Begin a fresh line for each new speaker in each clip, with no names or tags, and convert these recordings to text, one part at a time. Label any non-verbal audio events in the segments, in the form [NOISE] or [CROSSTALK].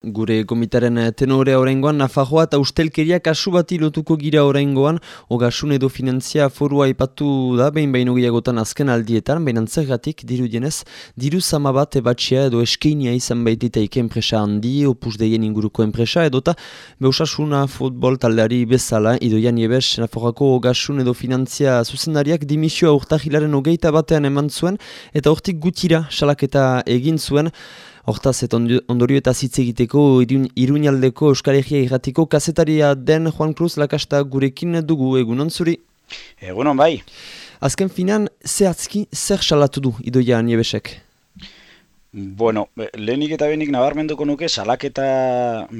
Gure gomitaren tenorea oraingoan, Nafarroa eta ustelkeria kasu bati lotuko gira oraingoan, ogasun edo finantzia forua ipatu da, behin behin ogiagotan azken aldietan, behin antzergatik, diru dienez, diru sama bat ebatxia edo eskeinia izan baititeik enpresa handi, opus deien inguruko enpresa, edota beusasuna futbol taldeari bezala, idoian ebes, Nafarroako ogasun edo finantzia zuzendariak dimisioa urtahilaren ogeita batean eman zuen, eta hortik gutira salaketa egin zuen, Hortaz, eta ondorio eta zitz egiteko iruñaldeko Euskal Herria irratiko kazetaria den Juan Cruz lakasta gurekin dugu egunon zuri.
Egunon bai.
Azken finan, zehatzki zer salatu du idoia niebesek?
Bueno, lehenik eta benik nabarmenduko nuke salaketa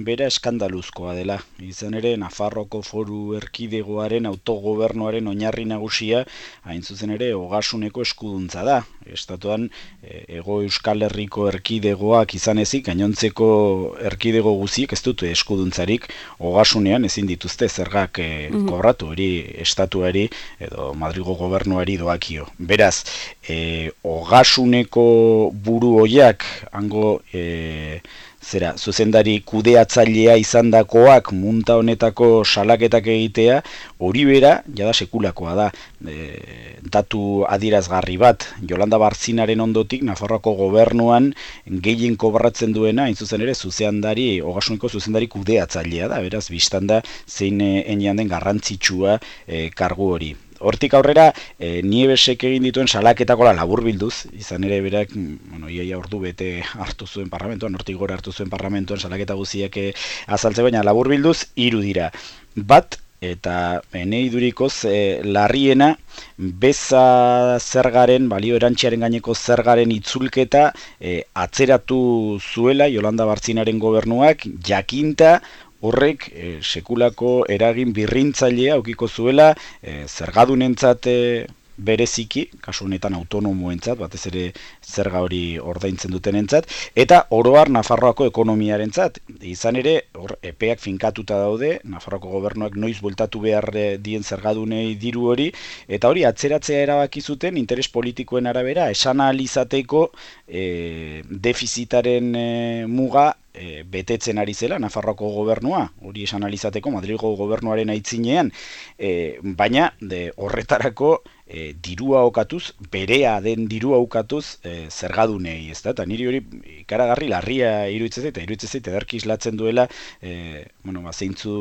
bera eskandaluzkoa dela. Izan ere, Nafarroko foru erkidegoaren autogobernuaren oinarri nagusia, hain zuzen ere, ogasuneko eskuduntza da. Estatuan, e, ego euskal herriko erkidegoak izan ezik, gainontzeko erkidego guziek ez dute eskuduntzarik, ogasunean ezin dituzte zergak e, kobratu hori estatuari edo Madrigo gobernuari doakio. Beraz, e, ogasuneko buru hori hango e, zera, zuzendari kudeatzailea izandakoak munta honetako salaketak egitea, hori bera, jada sekulakoa da, e, datu adirazgarri bat, Jolanda Barzinaren ondotik, Nafarroako gobernuan gehien kobratzen duena, hain zuzen ere, zuzendari, ogasuneko zuzendari kudeatzailea da, beraz, biztanda zein e, enian den garrantzitsua e, kargu hori hortik aurrera e, niebesek egin dituen salaketakola labur bilduz, izan ere berak, bueno, iaia ordu bete hartu zuen parlamentuan, hortik gora hartu zuen parlamentuan salaketa guziak e, azaltze baina labur bilduz, iru dira. Bat, eta enei durikoz, e, larriena, beza zergaren, balio erantxiaren gaineko zergaren itzulketa e, atzeratu zuela, Jolanda Bartzinaren gobernuak, jakinta, horrek e, sekulako eragin birrintzailea aukiko zuela e, zergadunentzat e, bereziki, kasu honetan autonomoentzat, batez ere zerga hori ordaintzen dutenentzat, eta oroar Nafarroako ekonomiarentzat. Izan ere, hor epeak finkatuta daude, Nafarroako gobernuak noiz bultatu behar eh, dien zergadunei diru hori, eta hori atzeratzea erabaki zuten interes politikoen arabera, esan alizateko e, eh, defizitaren e, muga betetzen ari zela Nafarroako gobernua, hori esan alizateko Madrigo gobernuaren aitzinean, baina de, horretarako e, dirua okatuz, berea den dirua okatuz e, zergadunei, ez da? Eta niri hori ikaragarri larria iruditzen eta iruditzen zait ederki islatzen duela, e, bueno, ba, zeintzu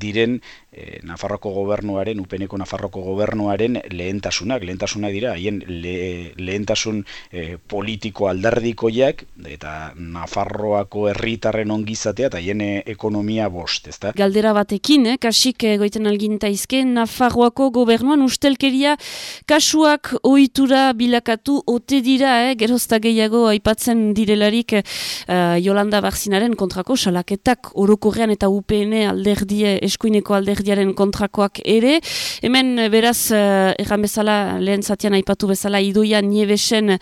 diren e, Nafarroko gobernuaren, upeneko Nafarroko gobernuaren lehentasunak, lehentasunak dira, haien lehentasun e, politiko alderdikoiak, eta Nafarroako herritarren ongizatea, eta haien ekonomia bost, ez da?
Galdera batekin, eh? kasik goiten alginta izke, Nafarroako gobernuan ustelkeria kasuak ohitura bilakatu ote dira, eh, gerozta gehiago aipatzen direlarik uh, Jolanda Barzinaren kontrako salaketak. Orokorrean eta UPN alderdie, eskuineko alderdiaren kontrakoak ere. Hemen beraz, uh, erran bezala, lehen zatian aipatu bezala, idoia niebesen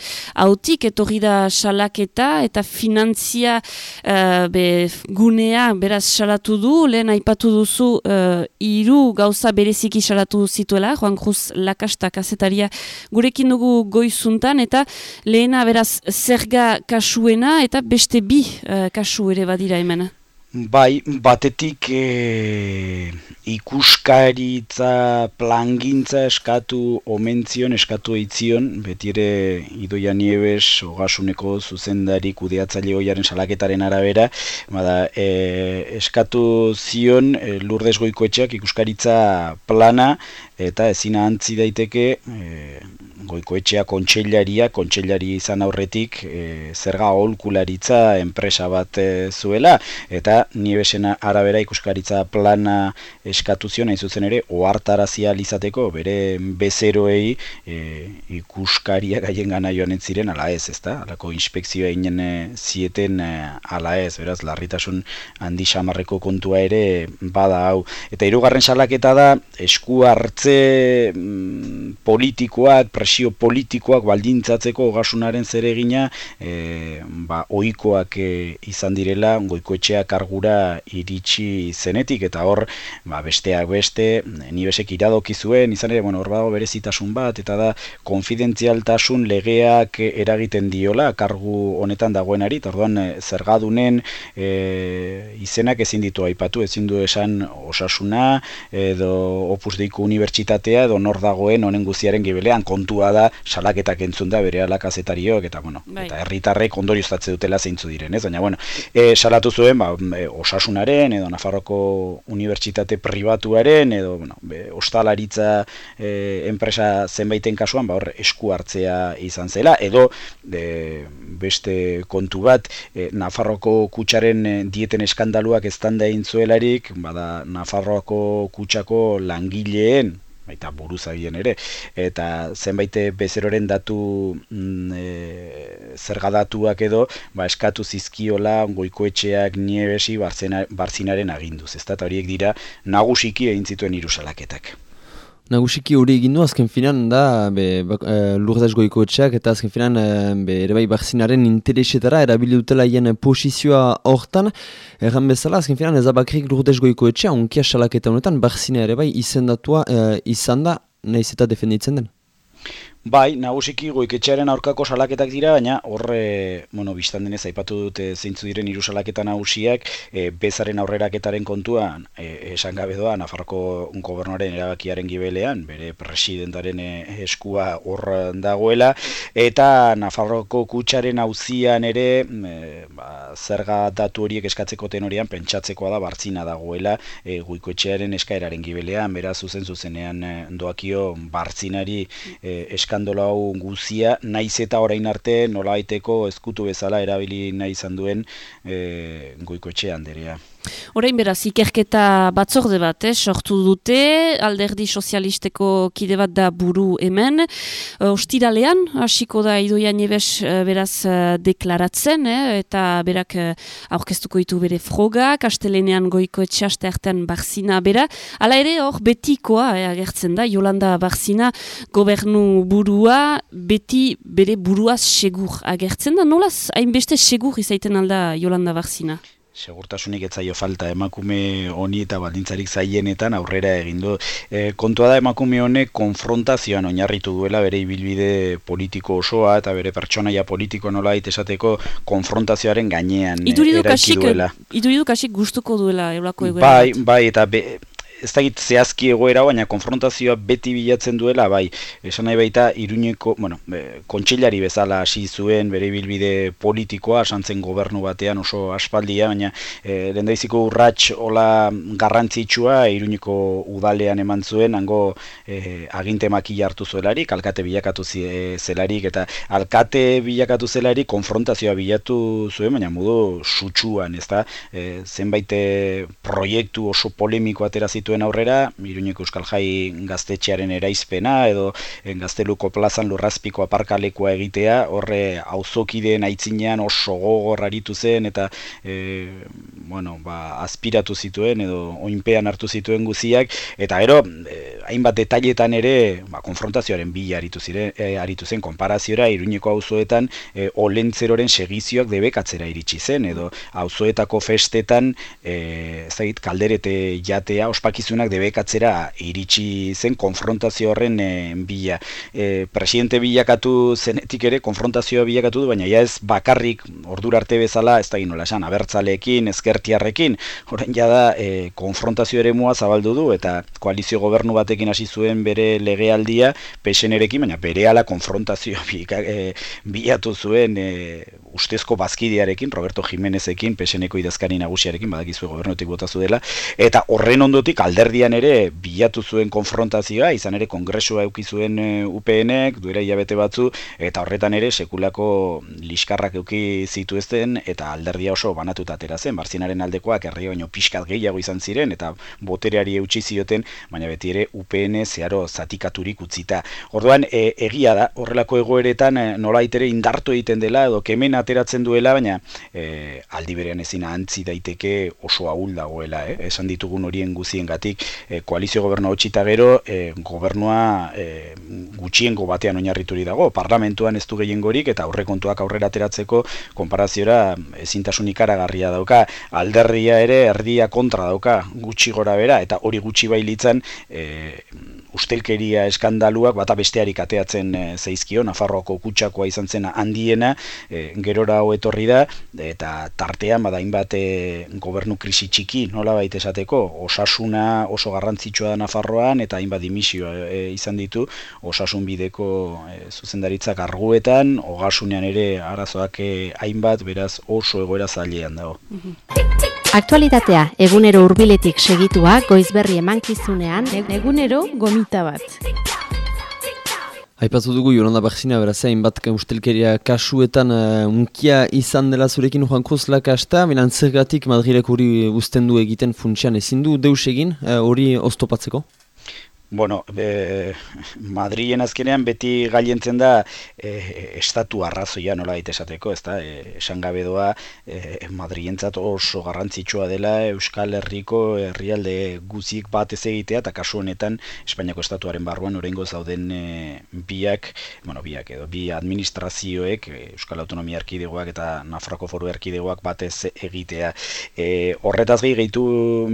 autik etorri da salaketa eta finantzia uh, be, gunea beraz salatu du, lehen aipatu duzu uh, iru gauza bereziki salatu zituela, Juan Cruz Lakastak kazetaria gurekin dugu goizuntan eta lehena beraz zerga kasuena eta beste bi uh, kasu ere badira hemen.
Bai, batetik e, ikuskaritza plangintza eskatu omentzion, eskatu eitzion, beti ere idoia niebes, ogasuneko zuzendari kudeatzaile hoiaren salaketaren arabera, bada, e, eskatu zion e, lurdez goikoetxeak ikuskaritza plana, eta ezina antzi daiteke e, goikoetxea kontxeilaria, kontxeilari izan aurretik e, zerga aholkularitza enpresa bat e, zuela, eta niebesena arabera ikuskaritza plana eskatu zion, hain zuzen ere, ohartarazia izateko bere bezeroei e, ikuskaria gaien gana joan entziren, ala ez, ezta? Alako inspekzioa inen e, zieten e, ala ez, beraz, larritasun handi xamarreko kontua ere bada hau. Eta hirugarren salaketa da, esku hartz hartze mm, politikoak, presio politikoak baldintzatzeko ogasunaren zeregina e, ba, oikoak e, izan direla goikoetxeak argura iritsi zenetik eta hor ba, besteak beste ni besek iradoki zuen izan ere bueno, hor badago berezitasun bat eta da konfidentzialtasun legeak eragiten diola kargu honetan dagoenari eta orduan e, zergadunen e, izenak ezin ditu aipatu ezin du esan osasuna edo opus deiku unibertsitatea edo nor dagoen honen guziaren gibelean. Kontua da salaketak entzun da bere alakazetariok eta bueno bai. eta herritarrek ondorioztatze dutela zeintzu diren ez? Baina bueno e, salatu zuen ba, e, osasunaren edo Nafarroko unibertsitate pribatuaren edo bueno be, ostalaritza e, enpresa zenbaiten kasuan ba hor esku hartzea izan zela. Edo de, beste kontu bat e, Nafarroko kutsaren e, dieten eskandaluak eztanda egin zuelarik bada Nafarroako kutsako langileen baita buruzagien ere. Eta zenbait bezeroren datu mm, e, zergadatuak edo ba, eskatu zizkiola goikoetxeak niebesi barzinaren aginduz. Ezta horiek dira nagusiki egin zituen hiru salaketak
Nagusiki hori egin du, azken finan da be, ba, e, goiko etxeak eta azken finan e, be, ere bai barzinaren interesetara erabili dutela hien posizioa hortan. Erran bezala, azken finan ez abakrik lurdez goiko etxea, unkia salaketa honetan barzina ere bai izendatua e, izan da, nahiz eta defenditzen den.
Bai, nagusiki goiketxearen aurkako salaketak dira, baina horre, bueno, biztan denez, aipatu dute zeintzu diren hiru salaketa nagusiak, e, bezaren aurreraketaren kontuan, e, esan gabe doa, Nafarroko gobernuaren erabakiaren gibelean, bere presidentaren eskua hor dagoela, eta Nafarroko kutsaren auzian ere, e, ba, zerga datu horiek eskatzeko tenorian, pentsatzekoa da, bartzina dagoela, e, goikoetxearen eskaeraren gibelean, beraz, zuzen zuzenean doakio, bartzinari e, eskandolo hau guzia, naiz eta orain arte nola baiteko ezkutu bezala erabili nahi izan duen e, goiko etxean derea.
Orain beraz, ikerketa batzorde bat, eh, sortu dute, alderdi sozialisteko kide bat da buru hemen. Uh, ostiralean, hasiko da idoia nebes uh, beraz uh, deklaratzen, eh, eta berak aurkeztuko ditu bere froga, kastelenean goiko etxaste hartan barzina bera. Hala ere, hor betikoa eh, agertzen da, Jolanda barzina gobernu burua, beti bere buruaz segur agertzen da. Nolaz, hainbeste segur izaiten alda Jolanda barzina?
Segurtasunik etzaio falta emakume honi eta baldintzarik zaienetan aurrera egin du. E, kontua da emakume honek konfrontazioan oinarritu duela bere ibilbide politiko osoa eta bere pertsonaia politiko nola esateko konfrontazioaren gainean
eraiki duela. Iduridu kasik gustuko duela eulako
egoera. Bai, bai, eta be, ez da zehazki egoera, baina konfrontazioa beti bilatzen duela, bai, esan nahi baita, iruñeko, bueno, e, kontxellari bezala hasi zuen, bere bilbide politikoa, santzen gobernu batean oso aspaldia, baina e, lendaiziko urrats hola garrantzitsua, iruñeko udalean eman zuen, hango e, aginte makila hartu zuelarik, alkate bilakatu zelarik, eta alkate bilakatu zelarik konfrontazioa bilatu zuen, baina modu sutsuan, ez da, e, zenbait proiektu oso polemiko atera zituen aurrera, Iruñeko Euskal Jai gaztetxearen eraizpena edo en gazteluko plazan lurrazpiko aparkalekoa egitea, horre auzokideen aitzinean oso gogor aritu zen eta e, bueno, ba, aspiratu zituen edo oinpean hartu zituen guziak eta gero e, hainbat detailetan ere ba, konfrontazioaren bila aritu, zire, e, aritu zen konparaziora Iruñeko auzoetan e, olentzeroren segizioak debekatzera iritsi zen edo auzoetako festetan e, zait, kalderete jatea ospak erabakizunak debekatzera iritsi zen konfrontazio horren e, bila. E, presidente bilakatu zenetik ere konfrontazioa bilakatu du, baina ja ez bakarrik ordura arte bezala, ez da ginola esan, abertzalekin, ezkertiarrekin, horren ja da e, konfrontazio ere mua zabaldu du, eta koalizio gobernu batekin hasi zuen bere legealdia, pesenerekin, baina bere ala konfrontazio [LAUGHS] bilatu zuen e, ustezko bazkidearekin, Roberto Jimenezekin, peseneko idazkari nagusiarekin, badakizu gobernutik botazu dela, eta horren ondotik alderdian ere bilatu zuen konfrontazioa, izan ere kongresua euki zuen eh, UPNek, duera hilabete batzu, eta horretan ere sekulako liskarrak euki zituzten, eta alderdia oso banatuta atera zen, barzinaren aldekoak herri baino pixkat gehiago izan ziren, eta botereari eutxi zioten, baina beti ere UPN zeharo zatikaturik utzita. Orduan, e, egia da, horrelako egoeretan e, nola itere indartu egiten dela, edo kemen ateratzen duela, baina e, aldi berean ezin antzi daiteke oso ahul dagoela, eh? esan ditugun horien guzien horregatik e, koalizio gobernu hau gero e, gobernua e, gutxiengo batean oinarrituri dago, parlamentuan ez du gehiengorik eta aurrekontuak aurrera ateratzeko konparaziora ezintasun ikaragarria dauka, alderria ere erdia kontra dauka gutxi gora bera eta hori gutxi bailitzen e, ustelkeria eskandaluak bata bestearik ateatzen e, zeizkio, Nafarroako kutsakoa izan zena handiena, e, gerora ho etorri da, eta tartean bada inbat e, gobernu krisi txiki, nola baita esateko, osasuna oso garrantzitsua da Nafarroan, eta hainbat dimisio e, izan ditu, osasun bideko e, zuzendaritzak arguetan, ogasunean ere arazoak hainbat, beraz oso egoera zailean dago. Mhm.
Aktualitatea egunero hurbiletik segitua goizberri emankizunean egunero gomita bat.
Aipatu dugu Jolanda Barzina berazein bat ustelkeria kasuetan uh, unkia izan dela zurekin Juan Cruz lakasta, minan zergatik Madrilek hori usten du egiten funtsian ezin du deus egin uh, hori oztopatzeko?
Bueno, e, Madrilen azkenean beti gailentzen da e, estatu arrazoia nola daite esateko, ez da, e, esan gabe doa e, Madrilentzat oso garrantzitsua dela Euskal Herriko herrialde guzik bat ez egitea, eta kasu honetan Espainiako estatuaren barruan orengo zauden e, biak, bueno, biak edo, bi administrazioek, Euskal Autonomia Erkidegoak eta Nafrako Foru Erkidegoak bat ez egitea. E, horretaz gehi gehitu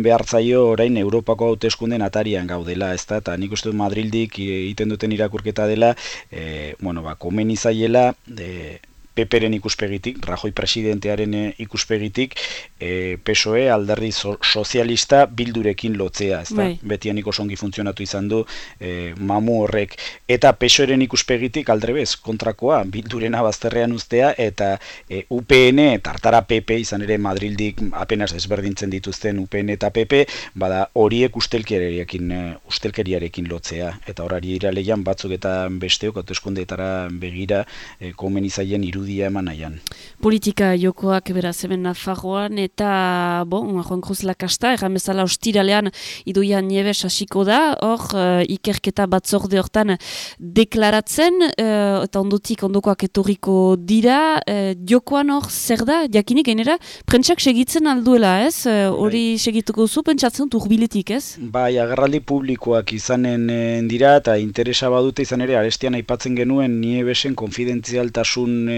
behartzaio orain Europako hauteskunden atarian gaudela, ez da, eta nik uste dut Madrildik egiten duten irakurketa dela, e, bueno, ba, komen izaiela, e, Peperen ikuspegitik, Rajoi presidentearen eh, ikuspegitik, e, PSOE alderri sozialista bildurekin lotzea, ez da? Bai. Beti aniko songi funtzionatu izan du e, mamu horrek. Eta PSOEren ikuspegitik aldrebez, kontrakoa, bilduren abazterrean ustea, eta e, UPN, tartara PP, izan ere Madrildik apenas desberdintzen dituzten UPN eta PP, bada horiek ustelkeriarekin, ustelkeriarekin lotzea. Eta horari iraleian batzuk eta besteok, autoeskundeetara begira, e, komen izaien irudi irudia eman nahian.
Politika jokoak beraz hemen Nafarroan eta bon, Juan Cruz Lakasta, erran bezala ostiralean iduian niebe hasiko da, hor uh, ikerketa batzorde hortan deklaratzen uh, eta ondotik ondokoak etorriko dira, uh, jokoan hor zer da, jakinik genera, prentsak segitzen alduela ez, hori uh, segituko zu, pentsatzen dut urbiletik ez?
Bai, agarraldi publikoak izanen dira eta interesa badute izan ere, arestian aipatzen genuen niebesen konfidentzialtasun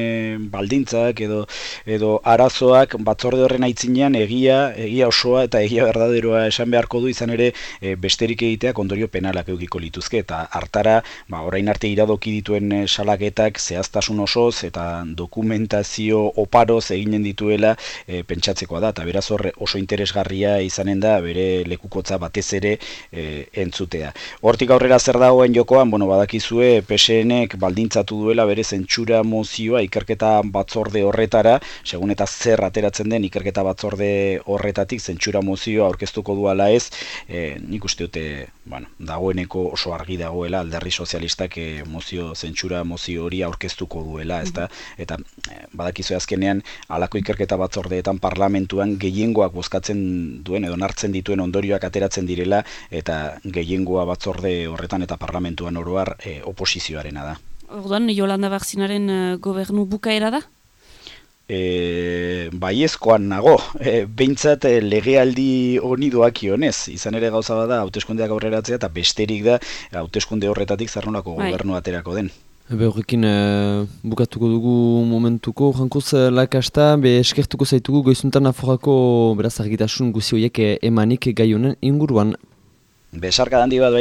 baldintzak edo edo arazoak batzorde horren aitzinean egia egia osoa eta egia berdaderoa esan beharko du izan ere e, besterik egiteak ondorio penalak edukiko lituzke. Eta hartara ba orain arte iradoki dituen e, salaketak zehaztasun osoz eta dokumentazio oparoz eginen dituela e, pentsatzekoa da. Eta beraz horre oso interesgarria izanen da bere lekukotza batez ere e, entzutea. Hortik aurrera zer dagoen jokoan, bueno, badakizue PSNek baldintzatu duela bere zentsura mozioa ikerketa batzorde horretara, segun eta zer ateratzen den ikerketa batzorde horretatik zentsura mozioa aurkeztuko duala ez, e, nik uste dute, bueno, dagoeneko oso argi dagoela alderri sozialistak e, mozio zentsura mozio hori aurkeztuko duela, ez da? Eta e, badakizu azkenean alako ikerketa batzordeetan parlamentuan gehiengoak bozkatzen duen edo nartzen dituen ondorioak ateratzen direla eta gehiengoa batzorde horretan eta parlamentuan oroar e, oposizioarena da.
Orduan, Jolanda Barzinaren uh, gobernu bukaera da?
E, baiezkoan nago, e, behintzat e, legealdi honi doak ionez, izan ere gauza bada hauteskundeak aurreratzea eta besterik da hauteskunde horretatik zarnolako bai. gobernu aterako den.
Ebe horrekin bukatuko dugu momentuko, jankuz lakasta, be eskertuko zaitugu goizuntan aforako beraz argitasun guzioiek emanik gai honen inguruan.
Besarka dandi bat bai.